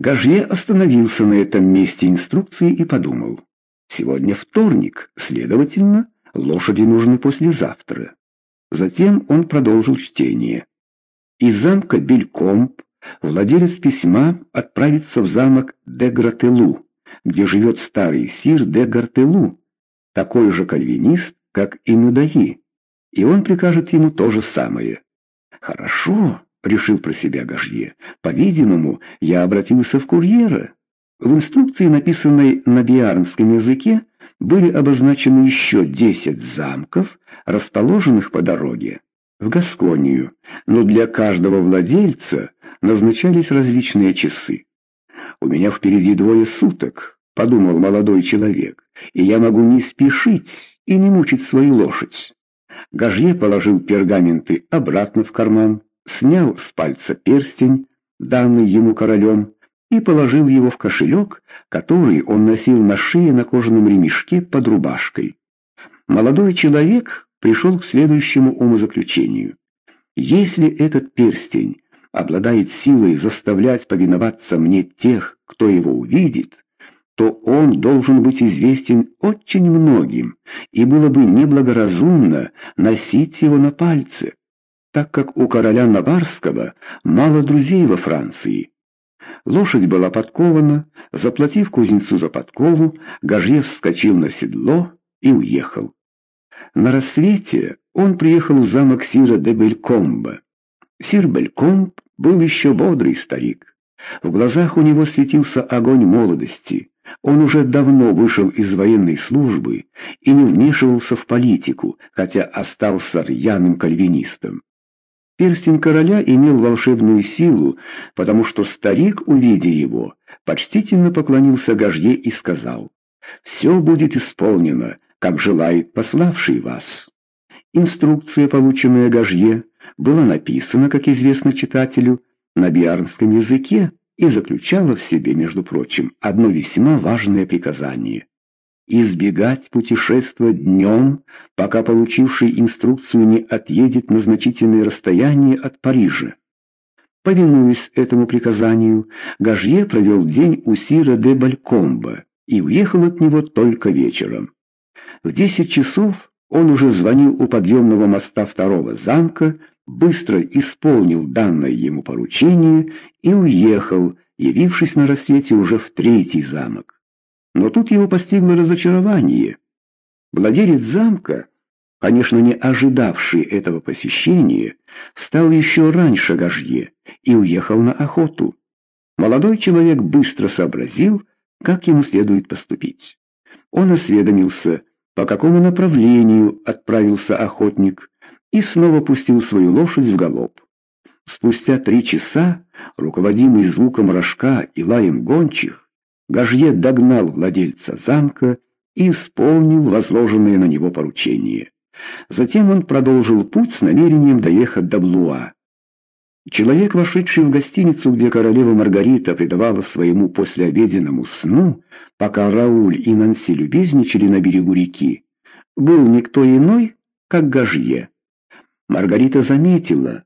Гажье остановился на этом месте инструкции и подумал. Сегодня вторник, следовательно, лошади нужны послезавтра. Затем он продолжил чтение. Из замка Белькомп владелец письма отправится в замок де Грателу, где живет старый сир де Гартелу, такой же кальвинист, как и Мудаи, и он прикажет ему то же самое. «Хорошо», — решил про себя Гажье, — «по-видимому, я обратился в курьера». В инструкции, написанной на биарнском языке, были обозначены еще десять замков, расположенных по дороге в Гасконию, но для каждого владельца назначались различные часы. «У меня впереди двое суток», — подумал молодой человек, «и я могу не спешить и не мучить свою лошадь». Гажье положил пергаменты обратно в карман, снял с пальца перстень, данный ему королем, и положил его в кошелек, который он носил на шее на кожаном ремешке под рубашкой. Молодой человек пришел к следующему умозаключению. Если этот перстень обладает силой заставлять повиноваться мне тех, кто его увидит, то он должен быть известен очень многим, и было бы неблагоразумно носить его на пальце, так как у короля Наварского мало друзей во Франции. Лошадь была подкована, заплатив кузнецу за подкову, Гажье вскочил на седло и уехал. На рассвете он приехал в замок Сира де Белькомба. Сир Белькомб был еще бодрый старик. В глазах у него светился огонь молодости. Он уже давно вышел из военной службы и не вмешивался в политику, хотя остался рьяным кальвинистом. Перстень короля имел волшебную силу, потому что старик, увидя его, почтительно поклонился Гажье и сказал, «Все будет исполнено, как желает пославший вас». Инструкция, полученная Гажье, была написана, как известно читателю, на биарнском языке и заключала в себе, между прочим, одно весьма важное приказание избегать путешествовать днем, пока получивший инструкцию не отъедет на значительное расстояние от Парижа. Повинуясь этому приказанию, Гажье провел день у Сира де Балькомба и уехал от него только вечером. В десять часов он уже звонил у подъемного моста второго замка, быстро исполнил данное ему поручение и уехал, явившись на рассвете уже в третий замок. Но тут его постигло разочарование. Владелец замка, конечно, не ожидавший этого посещения, встал еще раньше Гажье и уехал на охоту. Молодой человек быстро сообразил, как ему следует поступить. Он осведомился, по какому направлению отправился охотник, и снова пустил свою лошадь в галоп. Спустя три часа, руководимый звуком рожка и лаем гончих, Гажье догнал владельца замка и исполнил возложенные на него поручения. Затем он продолжил путь с намерением доехать до Блуа. Человек, вошедший в гостиницу, где королева Маргарита предавала своему послеобеденному сну, пока Рауль и Нанси любезничали на берегу реки, был никто иной, как Гажье. Маргарита заметила,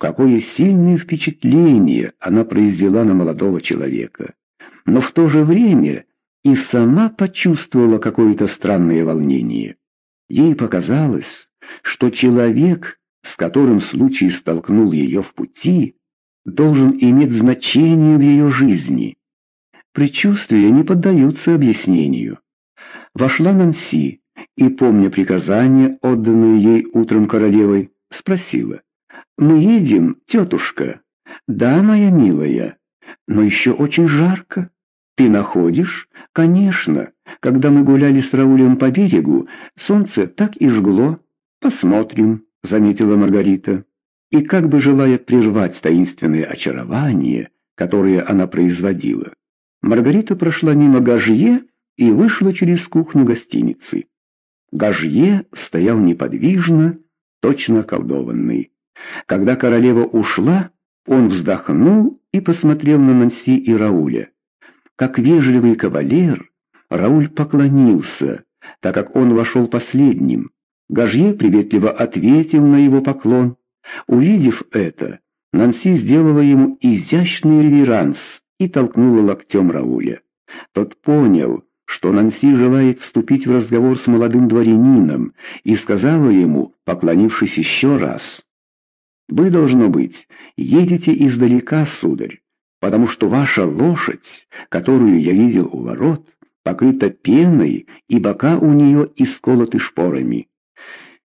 какое сильное впечатление она произвела на молодого человека но в то же время и сама почувствовала какое-то странное волнение. Ей показалось, что человек, с которым случай столкнул ее в пути, должен иметь значение в ее жизни. Предчувствия не поддаются объяснению. Вошла Нанси и, помня приказание, отданное ей утром королевой, спросила. «Мы едем, тетушка?» «Да, моя милая, но еще очень жарко». Ты находишь? Конечно. Когда мы гуляли с Раулем по берегу, солнце так и жгло. Посмотрим, заметила Маргарита. И как бы желая прервать таинственное очарование, которое она производила, Маргарита прошла мимо Гажье и вышла через кухню гостиницы. Гажье стоял неподвижно, точно околдованный. Когда королева ушла, он вздохнул и посмотрел на Нанси и Рауля. Как вежливый кавалер, Рауль поклонился, так как он вошел последним. Гажье приветливо ответил на его поклон. Увидев это, Нанси сделала ему изящный реверанс, и толкнула локтем Рауля. Тот понял, что Нанси желает вступить в разговор с молодым дворянином, и сказала ему, поклонившись еще раз, «Вы, должно быть, едете издалека, сударь, потому что ваша лошадь, которую я видел у ворот, покрыта пеной, и бока у нее исколоты шпорами».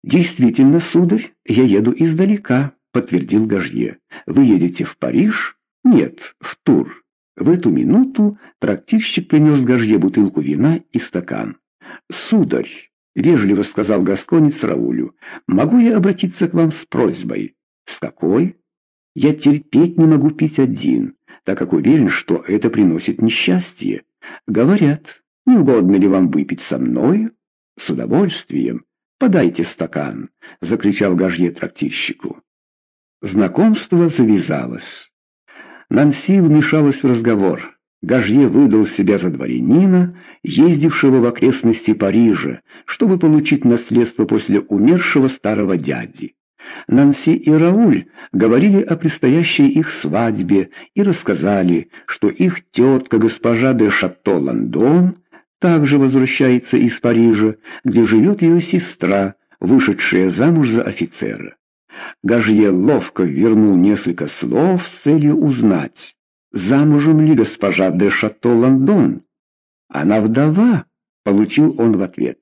«Действительно, сударь, я еду издалека», — подтвердил Гажье. «Вы едете в Париж?» «Нет, в Тур». В эту минуту трактирщик принес Гажье бутылку вина и стакан. «Сударь», — вежливо сказал Гасконец Раулю, — «могу я обратиться к вам с просьбой?» «С какой?» «Я терпеть не могу пить один, так как уверен, что это приносит несчастье. Говорят, не угодно ли вам выпить со мной?» «С удовольствием. Подайте стакан», — закричал Гажье трактирщику. Знакомство завязалось. Нанси вмешалась в разговор. Гажье выдал себя за дворянина, ездившего в окрестности Парижа, чтобы получить наследство после умершего старого дяди. Нанси и Рауль говорили о предстоящей их свадьбе и рассказали, что их тетка госпожа де Шато-Лондон также возвращается из Парижа, где живет ее сестра, вышедшая замуж за офицера. Гажье ловко вернул несколько слов с целью узнать, замужем ли госпожа де Шато-Лондон. Она вдова, получил он в ответ.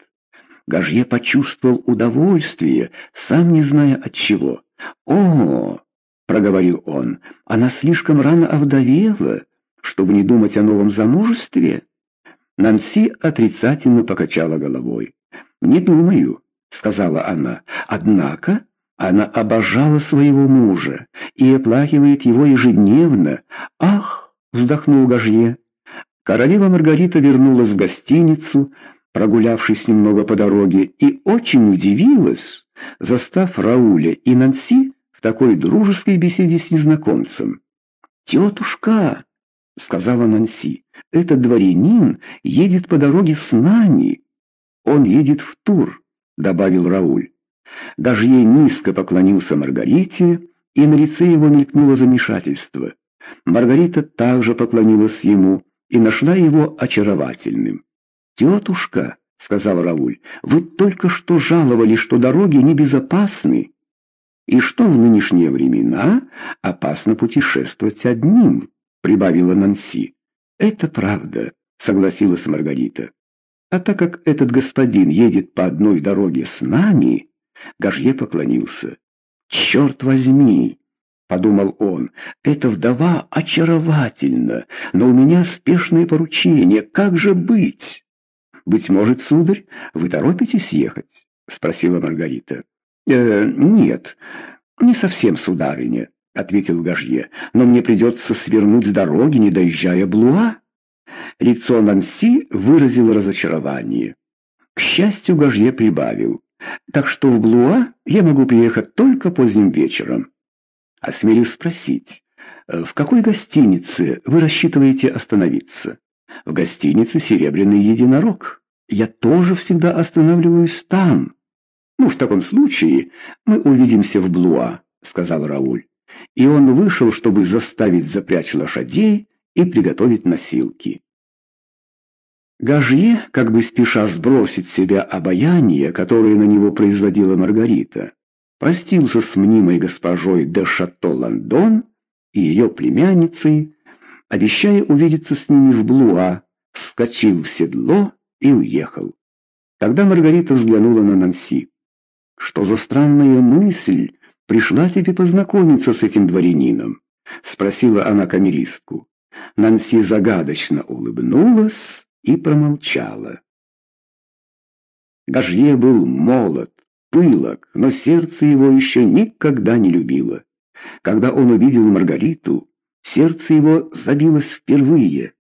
Гажье почувствовал удовольствие, сам не зная от чего. «О, — проговорил он, — она слишком рано овдовела, чтобы не думать о новом замужестве?» Нанси отрицательно покачала головой. «Не думаю», — сказала она, — «однако она обожала своего мужа и оплакивает его ежедневно. «Ах!» — вздохнул Гажье. Королева Маргарита вернулась в гостиницу, прогулявшись немного по дороге, и очень удивилась, застав Рауля и Нанси в такой дружеской беседе с незнакомцем. «Тетушка!» — сказала Нанси. «Этот дворянин едет по дороге с нами». «Он едет в Тур», — добавил Рауль. Даже ей низко поклонился Маргарите, и на лице его мелькнуло замешательство. Маргарита также поклонилась ему и нашла его очаровательным. «Тетушка», — сказал Рауль, — «вы только что жаловали, что дороги небезопасны, и что в нынешние времена опасно путешествовать одним», — прибавила Нанси. «Это правда», — согласилась Маргарита. «А так как этот господин едет по одной дороге с нами...» Гажье поклонился. «Черт возьми!» — подумал он. «Эта вдова очаровательна, но у меня спешное поручение. Как же быть?» «Быть может, сударь, вы торопитесь ехать?» — спросила Маргарита. «Э, «Нет, не совсем, сударыня», — ответил Гажье. «Но мне придется свернуть с дороги, не доезжая Блуа». Лицо Нанси выразило разочарование. К счастью, Гажье прибавил. Так что в Блуа я могу приехать только поздним вечером. Осмелюсь спросить, э, в какой гостинице вы рассчитываете остановиться? В гостинице «Серебряный единорог». Я тоже всегда останавливаюсь там. Ну, в таком случае мы увидимся в Блуа, сказал Рауль. И он вышел, чтобы заставить запрячь лошадей и приготовить носилки. Гажье, как бы спеша сбросить с себя обаяние, которое на него производила Маргарита, простился с мнимой госпожой де Шато-Лондон и ее племянницей, обещая увидеться с ними в Блуа, вскочил в седло и уехал. Тогда Маргарита взглянула на Нанси. «Что за странная мысль пришла тебе познакомиться с этим дворянином?» — спросила она камеристку. Нанси загадочно улыбнулась и промолчала. Гажье был молод, пылок, но сердце его еще никогда не любило. Когда он увидел Маргариту, сердце его забилось впервые.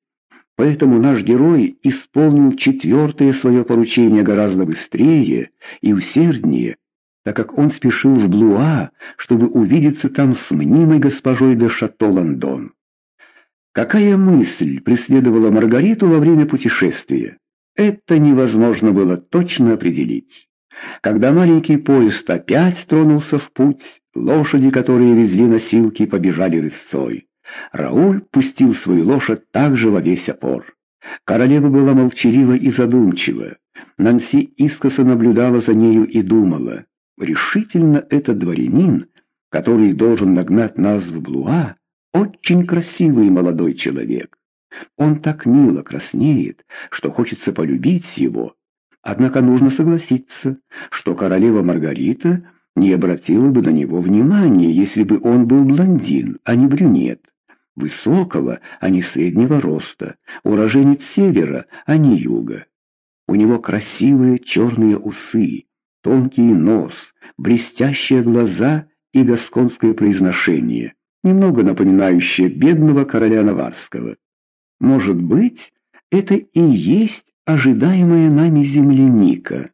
Поэтому наш герой исполнил четвертое свое поручение гораздо быстрее и усерднее, так как он спешил в Блуа, чтобы увидеться там с мнимой госпожой де Шато-Лондон. Какая мысль преследовала Маргариту во время путешествия? Это невозможно было точно определить. Когда маленький поезд опять тронулся в путь, лошади, которые везли носилки, побежали рысцой. Рауль пустил свою лошадь также во весь опор. Королева была молчалива и задумчива. Нанси искоса наблюдала за нею и думала, решительно этот дворянин, который должен нагнать нас в Блуа, очень красивый молодой человек. Он так мило краснеет, что хочется полюбить его. Однако нужно согласиться, что королева Маргарита не обратила бы на него внимания, если бы он был блондин, а не брюнет. Высокого, а не среднего роста, уроженец севера, а не юга. У него красивые черные усы, тонкий нос, блестящие глаза и гасконское произношение, немного напоминающее бедного короля Наварского. Может быть, это и есть ожидаемая нами земляника.